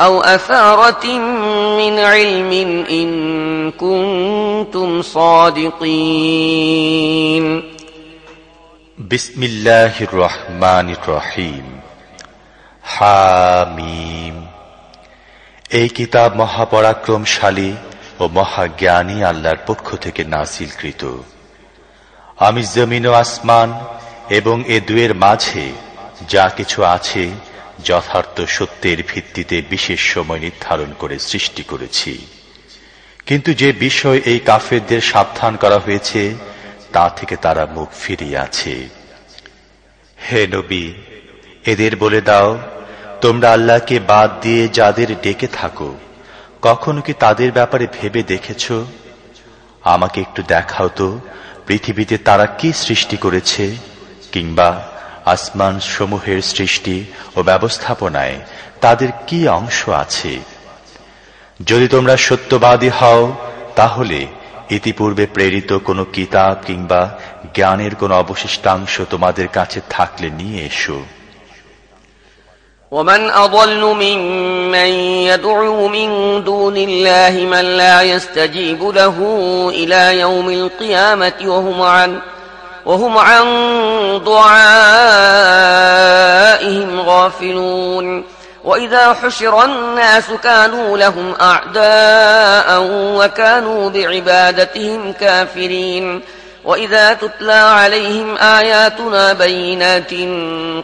أو أثارة من علم إن كنتم صادقين بسم الله الرحمن الرحيم হামিম এই কিতাব মহাপরাক্রমশালী ও মহাজ্ঞানী আল্লাহর পক্ষ থেকে নাসিলকৃত আমি জমিন ও আসমান এবং এ দুয়ের মাঝে যা কিছু আছে যথার্থ সত্যের ভিত্তিতে বিশেষ সময় নির্ধারণ করে সৃষ্টি করেছি। কিন্তু যে বিষয় এই কাফেরদের সাবধান করা হয়েছে, তা থেকে তারা মুখ ফিরিয়ে আছে। হে নবী, এদের বলে দাও, তোমরা আল্লাহকে বাদ দিয়ে যাদের ডেকে থাকো, কখনো কি তাদের ব্যাপারে ভেবে দেখেছ? আমাকে একটু দেখাও তো, পৃথিবীতে তারা কি সৃষ্টি করেছে, কিংবা আসমান সমূহের সৃষ্টি ও ব্যবস্থাপনায় তাদের কি অংশ আছে যদি তোমরা সত্যবাদী হও তাহলে ইতিপূর্বে প্রেরিত কোনো কিতাব কিংবা জ্ঞানের কোনো অবশিষ্টাংশ তোমাদের কাছে থাকলে নিয়ে এসো ومن أضل ممن يدعو من دون الله من لا يستجيب له إلى يوم القيامة وهم عن وهم عن دعائهم غافلون. وإذا حشر الناس كانوا لهم أعداء وكانوا بعبادتهم كافرين. وإذا تتلى عليهم آياتنا بينات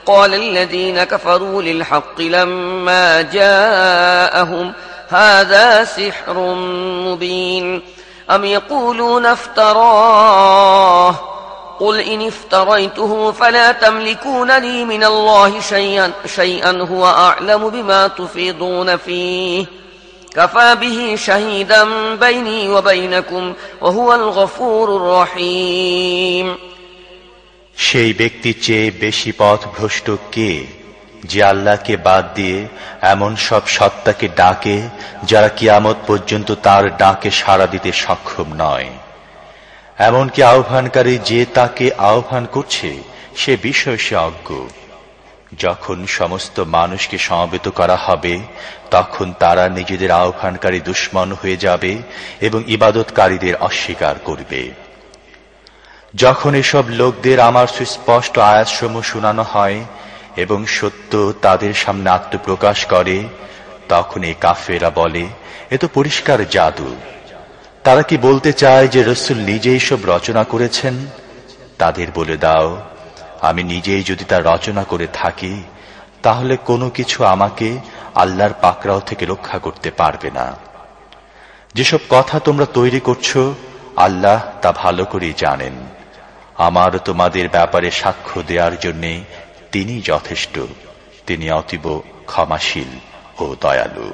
قال الذين كفروا للحق لما جاءهم هذا سحر مبين. أم يقولون افتراه؟ قل إن افتريته فلا تملكون لي من الله شيئا, شيئا هو أعلم بما تفيضون فيه كفى به شهيدا بيني وبينكم وهو الغفور الرحيم সেই ব্যক্তি চেয়ে বেশি পথ ভ্রষ্ট কে যে আল্লাহকে বাদ দিয়ে এমন সব সত্তাকে ডাকে যারা কিয়ামত পর্যন্ত তার ডাকে সাড়া দিতে সক্ষম নয় এমনকি আহ্বানকারী যে তাকে আহ্বান করছে, সে বিষয় সে অজ্ঞ। যখন সমস্ত মানুষকে সমবেত করা হবে, তখন তারা নিজেদের আহ্বানকারী দুশ্মন হয়ে যাবে এবং ইবাদতকারীদের অস্বীকার করবে। যখন এসব লোকদের আমার সুস্পষ্ট আয়াতসমূহ শোনানো হয় এবং সত্য তাদের সামনে আত্মপ্রকাশ করে, তখন এই কাফেরা বলে, এ তো পরিষ্কার জাদু। তারা কি বলতে চায় যে রসুল নিজেই সব রচনা করেছেন? তাদের বলে দাও, আমি নিজেই যদি তা রচনা করে থাকি, তাহলে কোনো কিছু আমাকে আল্লাহর পাকড়াও থেকে রক্ষা করতে পারবে না। যেসব কথা তোমরা তৈরি করছ, আল্লাহ তা ভালো করেই জানেন। আমার তোমাদের ব্যাপারে সাক্ষ্য দেওয়ার জন্যে তিনি যথেষ্ট, তিনি অতীব ক্ষমাশীল ও দয়ালু।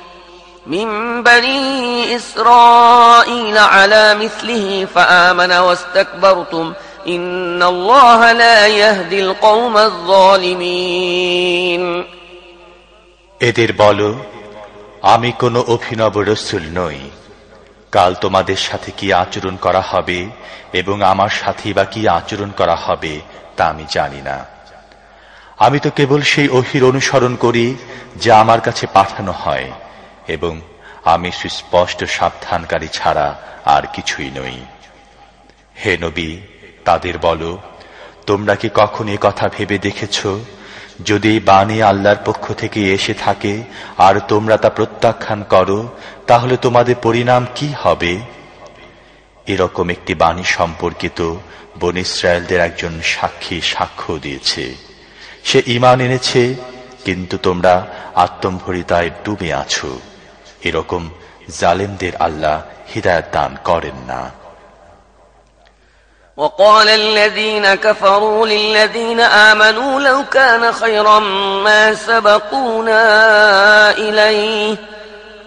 من بني إسرائيل على مثله فآمن واستكبرتم إن الله لا يهدي القوم الظالمين এদের বলো আমি কোনো অভিনব রসুল নই কাল তোমাদের সাথে কি আচরণ করা হবে এবং আমার সাথে বা কি আচরণ করা হবে তা আমি জানি না আমি তো কেবল সেই অহির অনুসরণ করি যা আমার কাছে পাঠানো হয় এবং আমি সুস্পষ্ট সাবধানকারী ছাড়া আর কিছুই নই। হে নবী, তাদের বলো, তোমরা কি কখন এ কথা ভেবে দেখেছ? যদি বাণী আল্লাহর পক্ষ থেকে এসে থাকে আর তোমরা তা প্রত্যাখ্যান করো, তাহলে তোমাদের পরিণাম কি হবে? এরকম একটি বাণী সম্পর্কিত বন ইসরায়েলদের একজন সাক্ষী সাক্ষ্য দিয়েছে। সে ইমান এনেছে, কিন্তু তোমরা আত্মম্ভরিতায় ডুবে আছো। এরকম জালেমদের আল্লাহ হৃদায়ত দান করেন না وقال الذين كفروا للذين آمنوا لو كان خيرا ما سبقونا إليه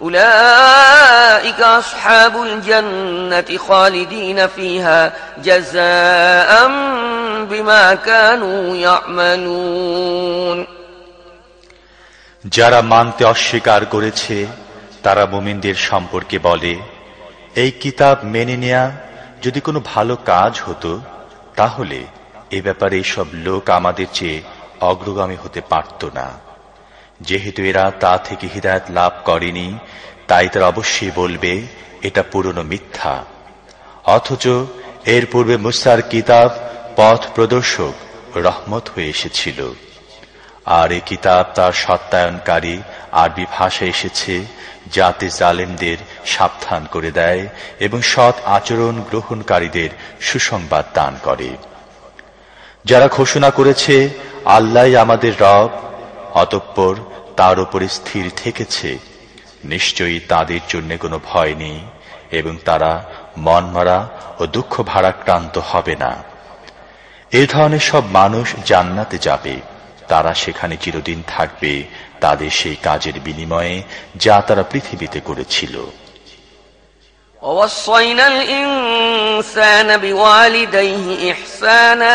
أولئك أصحاب الجنة خالدين فيها جزاء بما كانوا يعملون যারা মানতে অস্বীকার করেছে তারা মোমিনদের সম্পর্কে বলে এই কিতাব মেনে নেয়া যদি কোনো ভালো কাজ হতো তাহলে এ ব্যাপারে এসব লোক আমাদের চেয়ে অগ্রগামী হতে পারত না যেহেতু এরা তা থেকে হৃদায়ত লাভ করেনি, তাই তারা অবশ্যই বলবে, এটা পুরনো মিথ্যা। অথচ এর পূর্বে মুসার কিতাব পথ প্রদর্শক, রহমত হয়ে এসেছিল। আর এই কিতাব তার সত্যায়নকারী আরবি ভাষা এসেছে, যাতে জালেমদের সাবধান করে দেয় এবং সৎ আচরণ গ্রহণকারীদের সুসংবাদ দান করে। যারা ঘোষণা করেছে আল্লাহ আমাদের রব অতঃপর তার উপরে স্থির থেকেছে নিশ্চয়ই তাদের জন্য কোনো ভয় নেই এবং তারা মন মারা ও দুঃখ ভারাক্রান্ত হবে না এ ধরনের সব মানুষ জান্নাতে যাবে তারা সেখানে চিরদিন থাকবে তাদের সেই কাজের বিনিময়ে যা তারা পৃথিবীতে করেছিল ووصينا الإنسان بوالديه إحسانا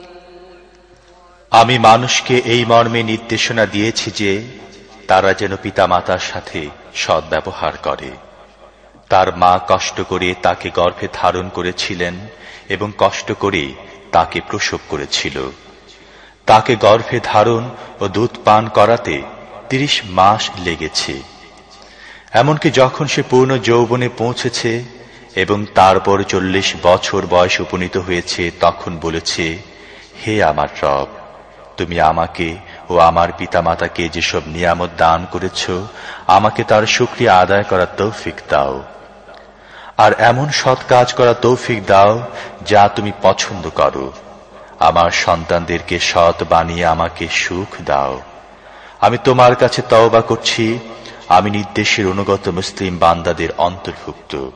আমি মানুষকে এই মর্মে নির্দেশনা দিয়েছি যে তারা যেন পিতামাতার সাথে সৎ ব্যবহার করে। তার মা কষ্ট করে তাকে গর্ভে ধারণ করেছিলেন এবং কষ্ট করে তাকে প্রসব করেছিল। তাকে গর্ভে ধারণ ও দুধ পান করাতে তিরিশ মাস লেগেছে। এমনকি যখন সে পূর্ণ যৌবনে পৌঁছেছে এবং তারপর চল্লিশ বছর বয়স উপনীত হয়েছে, তখন বলেছে, হে আমার রব তুমি আমাকে ও আমার পিতামাতাকে যেসব নিয়ামত দান করেছ, আমাকে তার সুক্রিয়া আদায় করার তৌফিক দাও। আর এমন সৎ কাজ করা তৌফিক দাও যা তুমি পছন্দ করো। আমার সন্তানদেরকে সৎ বানিয়ে আমাকে সুখ দাও। আমি তোমার কাছে তওবা করছি। আমি নির্দেশের অনুগত মুসলিম বান্দাদের অন্তর্ভুক্ত।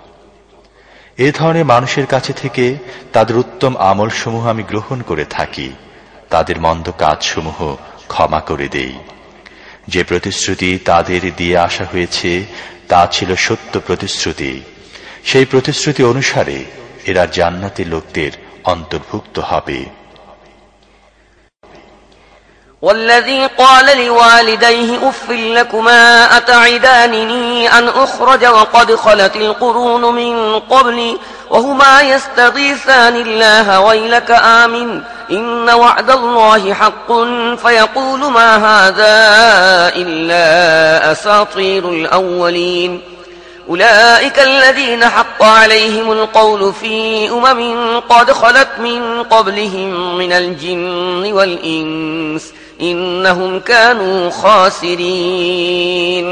এ ধরনের মানুষের কাছে থেকে তাদের উত্তম আমলসমূহ আমি গ্রহণ করে থাকি। তাদের মন্দ কাজসমূহ ক্ষমা করে দেই যে প্রতিশ্রুতি তাদের দিয়ে আসা হয়েছে তা ছিল সত্য প্রতিশ্রুতি সেই প্রতিশ্রুতি অনুসারে এরা জান্নাতি লোকদের অন্তর্ভুক্ত হবে والذي قال لوالديه أف لكما أتعدانني أن أخرج وقد خلت القرون من قبلي وهما يستغيثان الله ويلك آمن إن وعد الله حق فيقول ما هذا إلا أساطير الأولين أولئك الذين حق عليهم القول في أمم قد خلت من قبلهم من الجن والإنس إنهم كانوا خاسرين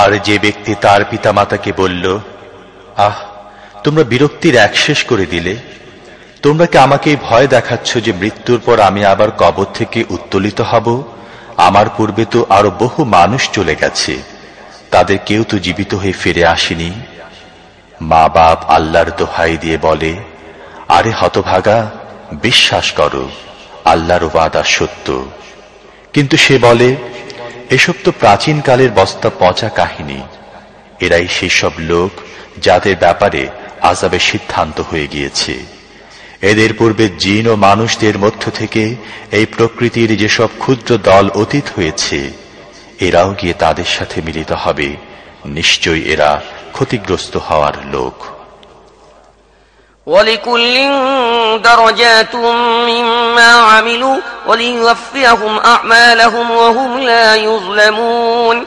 আর যে ব্যক্তি তার পিতামাতাকে বলল আহ, তোমরা বিরক্তির এক শেষ করে দিলে। তোমরা কি আমাকে ভয় দেখাচ্ছ যে মৃত্যুর পর আমি আবার কবর থেকে উত্তোলিত হব? আমার পূর্বে তো আরও বহু মানুষ চলে গেছে। তাদের কেউ তো জীবিত হয়ে ফিরে আসেনি। মা বাপ আল্লাহর দোহাই দিয়ে বলে, আরে হতভাগা, বিশ্বাস করো, আল্লাহর ওয়াদা সত্য। কিন্তু সে বলে, এসব তো প্রাচীনকালের বস্তা পচা কাহিনী। এরাই সেসব লোক যাদের ব্যাপারে আজাবের সিদ্ধান্ত হয়ে গিয়েছে এদের পূর্বে জিন ও মানুষদের মধ্য থেকে এই প্রকৃতির যেসব ক্ষুদ্র দল অতীত হয়েছে এরাও গিয়ে তাদের সাথে মিলিত হবে নিশ্চয়ই এরা ক্ষতিগ্রস্ত হওয়ার লোক ولكل درجات مما عملوا وليوفيهم أعمالهم وهم لا يظلمون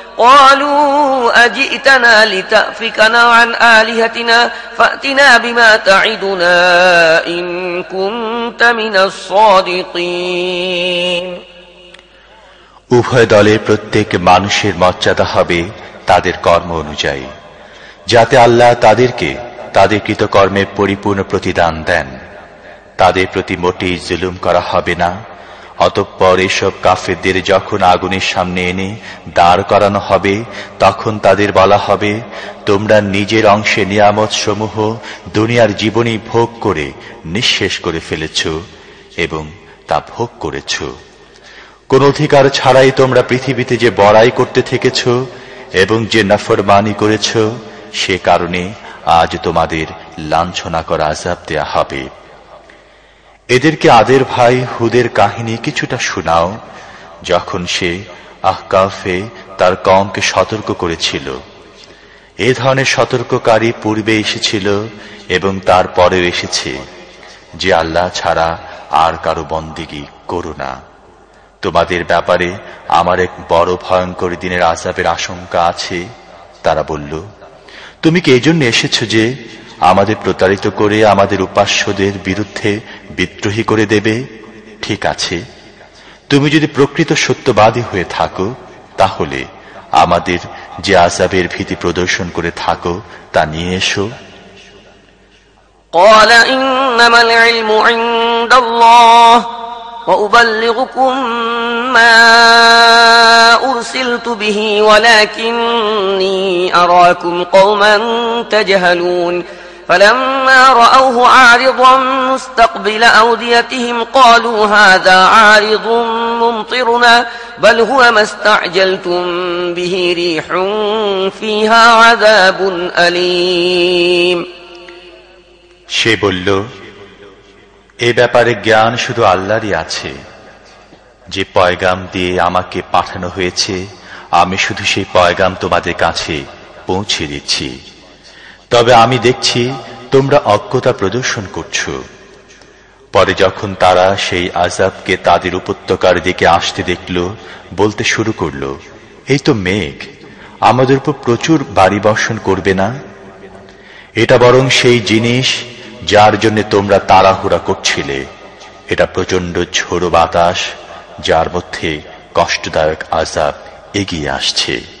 قالوا أجئتنا لتأفكنا عن آلهتنا فأتنا بما تعدنا إن كنت من الصادقين উভয় দলের প্রত্যেক মানুষের মর্যাদা হবে তাদের কর্ম অনুযায়ী যাতে আল্লাহ তাদেরকে তাদের কৃতকর্মের পরিপূর্ণ প্রতিদান দেন তাদের প্রতি মোটেই জুলুম করা হবে না অতঃপর এসব কাফেরদের যখন আগুনের সামনে এনে দাঁড় করানো হবে, তখন তাদের বলা হবে, তোমরা নিজের অংশে নিয়ামত সমূহ দুনিয়ার জীবনী ভোগ করে নিঃশেষ করে ফেলেছ এবং তা ভোগ করেছ। কোন অধিকার ছাড়াই তোমরা পৃথিবীতে যে বড়াই করতে থেকেছ এবং যে নফরমানি করেছ, সে কারণে আজ তোমাদের লাঞ্ছনা করা আজাব দেয়া হবে। এদেরকে আদের ভাই হুদের কাহিনী কিছুটা শোনাও, যখন সে আহকাফে তার কমকে সতর্ক করেছিল। এ ধরনের সতর্ককারী পূর্বে এসেছিল এবং তারপরেও এসেছে, যে আল্লাহ ছাড়া আর কারও বন্দিগি করো না। তোমাদের ব্যাপারে আমার এক বড় ভয়ঙ্কর দিনের আজাবের আশঙ্কা আছে, তারা বলল, তুমি কি এই জন্য এসেছ যে আমাদের প্রতারিত করে আমাদের উপাস্যদের বিরুদ্ধে বিদ্রোহী করে দেবে ঠিক আছে তুমি যদি প্রকৃত সত্যবাদী হয়ে থাকো তাহলে আমাদের যে আজাবের ভীতি প্রদর্শন করে থাকো তা নিয়ে এসো قال إنما العلم عند الله وأبلغكم ما أرسلت به ولكني أراكم قوما تجهلون فلما رأوه عارضا مستقبل أوديتهم قالوا هذا عارض ممطرنا بل هو ما استعجلتم به ريح فيها عذاب أليم সে বলল এ ব্যাপারে জ্ঞান শুধু আল্লাহরই আছে যে পয়গাম দিয়ে আমাকে পাঠানো হয়েছে আমি শুধু সেই পয়গাম তোমাদের কাছে পৌঁছে দিচ্ছি তবে আমি দেখছি তোমরা অজ্ঞতা প্রদর্শন করছ। পরে যখন তারা সেই আজাবকে তাদের উপত্যকার দিকে আসতে দেখল, বলতে শুরু করল, এই তো মেঘ, আমাদের উপর প্রচুর বাড়ি বর্ষণ করবে না? এটা বরং সেই জিনিস যার জন্য তোমরা তাড়াহুড়া করছিলে। এটা প্রচণ্ড ঝোড়ো বাতাস, যার মধ্যে কষ্টদায়ক আজাব এগিয়ে আসছে।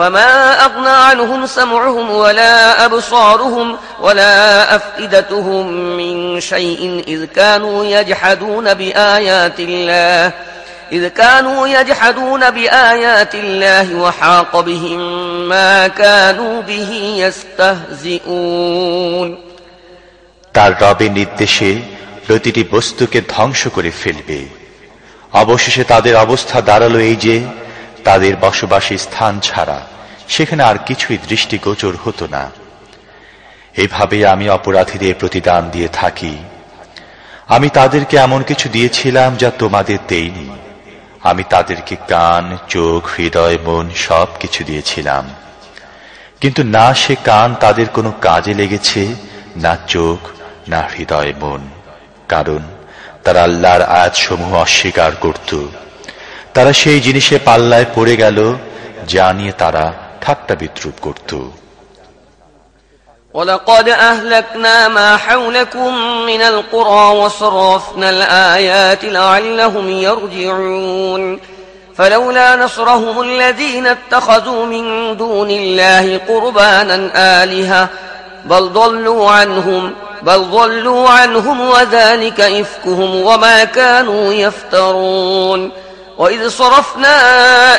فما أغنى عنهم سمعهم ولا أبصارهم ولا أفئدتهم من شيء إذ كانوا يجحدون بآيات الله إذ كانوا يجحدون بآيات الله وحاق بهم ما كانوا به يستهزئون তার রবের নির্দেশে প্রতিটি বস্তুকে ধ্বংস করে ফেলবে অবশেষে তাদের অবস্থা দাঁড়ালো এই যে তাদের বসবাসী স্থান ছাড়া সেখানে আর কিছুই দৃষ্টিগোচর হতো না। এভাবে আমি অপরাধীদের প্রতিদান দিয়ে থাকি। আমি তাদেরকে এমন কিছু দিয়েছিলাম যা তোমাদের দেইনি। আমি তাদেরকে কান, চোখ, হৃদয়, মন সব কিছু দিয়েছিলাম। কিন্তু না সে কান তাদের কোনো কাজে লেগেছে, না চোখ, না হৃদয়, মন। কারণ তারা আল্লাহর সমূহ অস্বীকার করত। তারা সেই জিনিসে পাল্লায় পড়ে গেল, যা নিয়ে তারা ঠাট্টা বিদ্রুপ করত ولقد أهلكنا ما حولكم من القرى وصرفنا الآيات لعلهم يرجعون فلولا نصرهم الذين اتخذوا من دون الله قربانا آلهة بل ضلوا عنهم بل ضلوا عنهم وذلك إفكهم وما كانوا يفترون وإذ صرفنا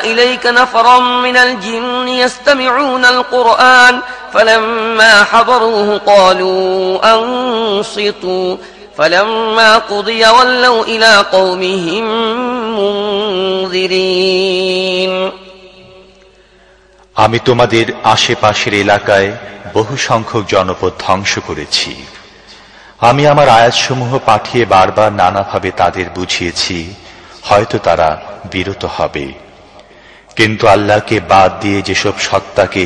إليك نفرا من الجن يستمعون القرآن فلما حضروه قالوا أنصتوا فلما قضي ولوا إلى قومهم منذرين আমি তোমাদের আশেপাশের এলাকায় বহু সংখ্যক জনপদ ধ্বংস করেছি আমি আমার আয়াতসমূহ পাঠিয়ে বারবার নানাভাবে তাদের বুঝিয়েছি হয়তো তারা বিরত হবে। কিন্তু আল্লাহকে বাদ দিয়ে যেসব সত্তাকে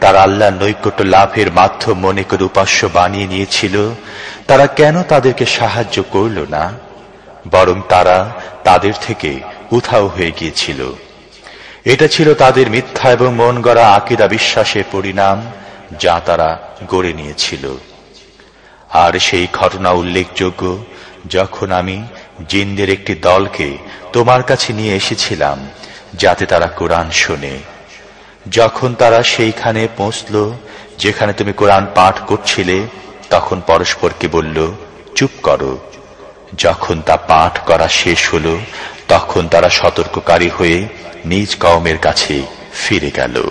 তারা আল্লাহ নৈকট্য লাভের মাধ্যম মনে করে উপাস্য বানিয়ে নিয়েছিল, তারা কেন তাদেরকে সাহায্য করল না? বরং তারা তাদের থেকে উধাও হয়ে গিয়েছিল। এটা ছিল তাদের মিথ্যা এবং মন গড়া আকিদা বিশ্বাসের পরিণাম যা তারা গড়ে নিয়েছিল। আর সেই ঘটনা উল্লেখযোগ্য, যখন আমি জিনদের একটি দলকে তোমার কাছে নিয়ে এসেছিলাম, যাতে তারা কোরআন শোনে। যখন তারা সেইখানে পৌঁছল, যেখানে তুমি কোরআন পাঠ করছিলে, তখন পরস্পরকে বলল, চুপ করো। যখন তা পাঠ করা শেষ হল, তখন তারা সতর্ককারী হয়ে নিজ কওমের কাছে ফিরে গেল।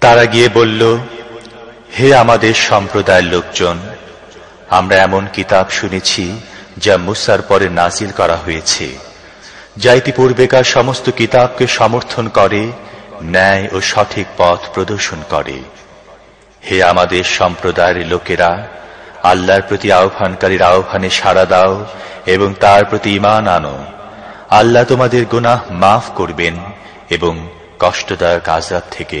তারা গিয়ে বলল, হে আমাদের সম্প্রদায়ের লোকজন, আমরা এমন কিতাব শুনেছি যা মুসার পরে নাজিল করা হয়েছে, যা ইতিপূর্বেকার সমস্ত কিতাবকে সমর্থন করে, ন্যায় ও সঠিক পথ প্রদর্শন করে। হে আমাদের সম্প্রদায়ের লোকেরা, আল্লাহর প্রতি আহ্বানকারীর আহ্বানে সাড়া দাও এবং তার প্রতি ইমান আনো। আল্লাহ তোমাদের গুনাহ মাফ করবেন এবং কষ্টদায়ক আজাদ থেকে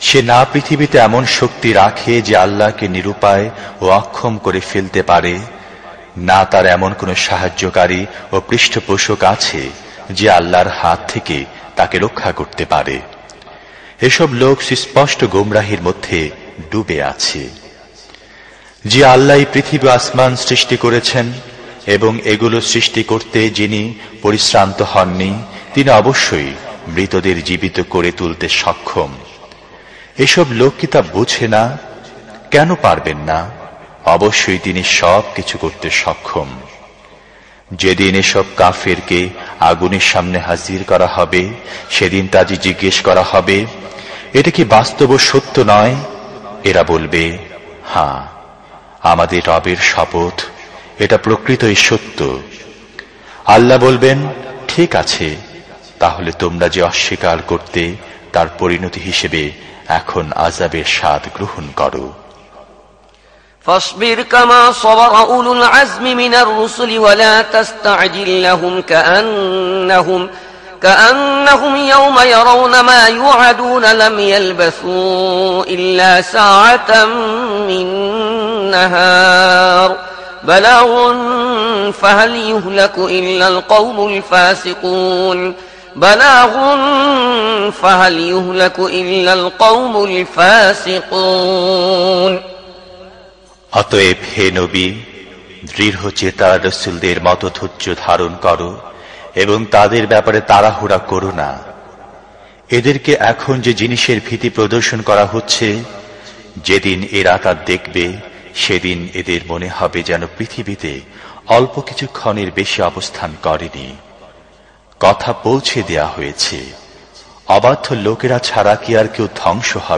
সে না পৃথিবীতে এমন শক্তি রাখে যে আল্লাহকে নিরুপায় ও অক্ষম করে ফেলতে পারে। না তার এমন কোন সাহায্যকারী ও পৃষ্ঠপোষক আছে যে আল্লাহর হাত থেকে তাকে রক্ষা করতে পারে। এসব লোক সুস্পষ্ট গোমরাহির মধ্যে ডুবে আছে। যে আল্লাহ পৃথিবী আসমান সৃষ্টি করেছেন এবং এগুলো সৃষ্টি করতে যিনি পরিশ্রান্ত হননি, তিনি অবশ্যই মৃতদের জীবিত করে তুলতে সক্ষম। এসব লোক কি তা বুঝে না? কেন পারবেন না? অবশ্যই তিনি সব কিছু করতে সক্ষম। যেদিন এসব কাফেরকে আগুনের সামনে হাজির করা হবে, সেদিন তাজি জিজ্ঞেস করা হবে, এটা কি বাস্তব সত্য নয়? এরা বলবে হ্যাঁ আমাদের রবের শপথ, এটা প্রকৃতই সত্য। আল্লাহ বলবেন, ঠিক আছে, তাহলে তোমরা যে অস্বীকার করতে তার পরিণতি হিসেবে এখন আজাবের স্বাদ গ্রহণ করো فاصبر كما صبر أولو العزم من الرسل ولا تستعجل لهم كأنهم كأنهم يوم يرون ما يوعدون لم يلبثوا إلا ساعة من نهار بلاغ فهل يهلك إلا القوم الفاسقون بلاغ فهل يهلك إلا القوم الفاسقون অতএব হে নবী দৃঢ় চেতা রসুলদের মতো ধৈর্য ধারণ করো এবং তাদের ব্যাপারে তাড়াহুড়া করো না এদেরকে এখন যে জিনিসের ভীতি প্রদর্শন করা হচ্ছে যেদিন এরা তা দেখবে সেদিন এদের মনে হবে যেন পৃথিবীতে অল্প কিছুক্ষণের বেশি অবস্থান করেনি কথা পৌঁছে দেয়া হয়েছে। অবাধ্য লোকেরা ছাড়া কি আর কেউ ধ্বংস হবে?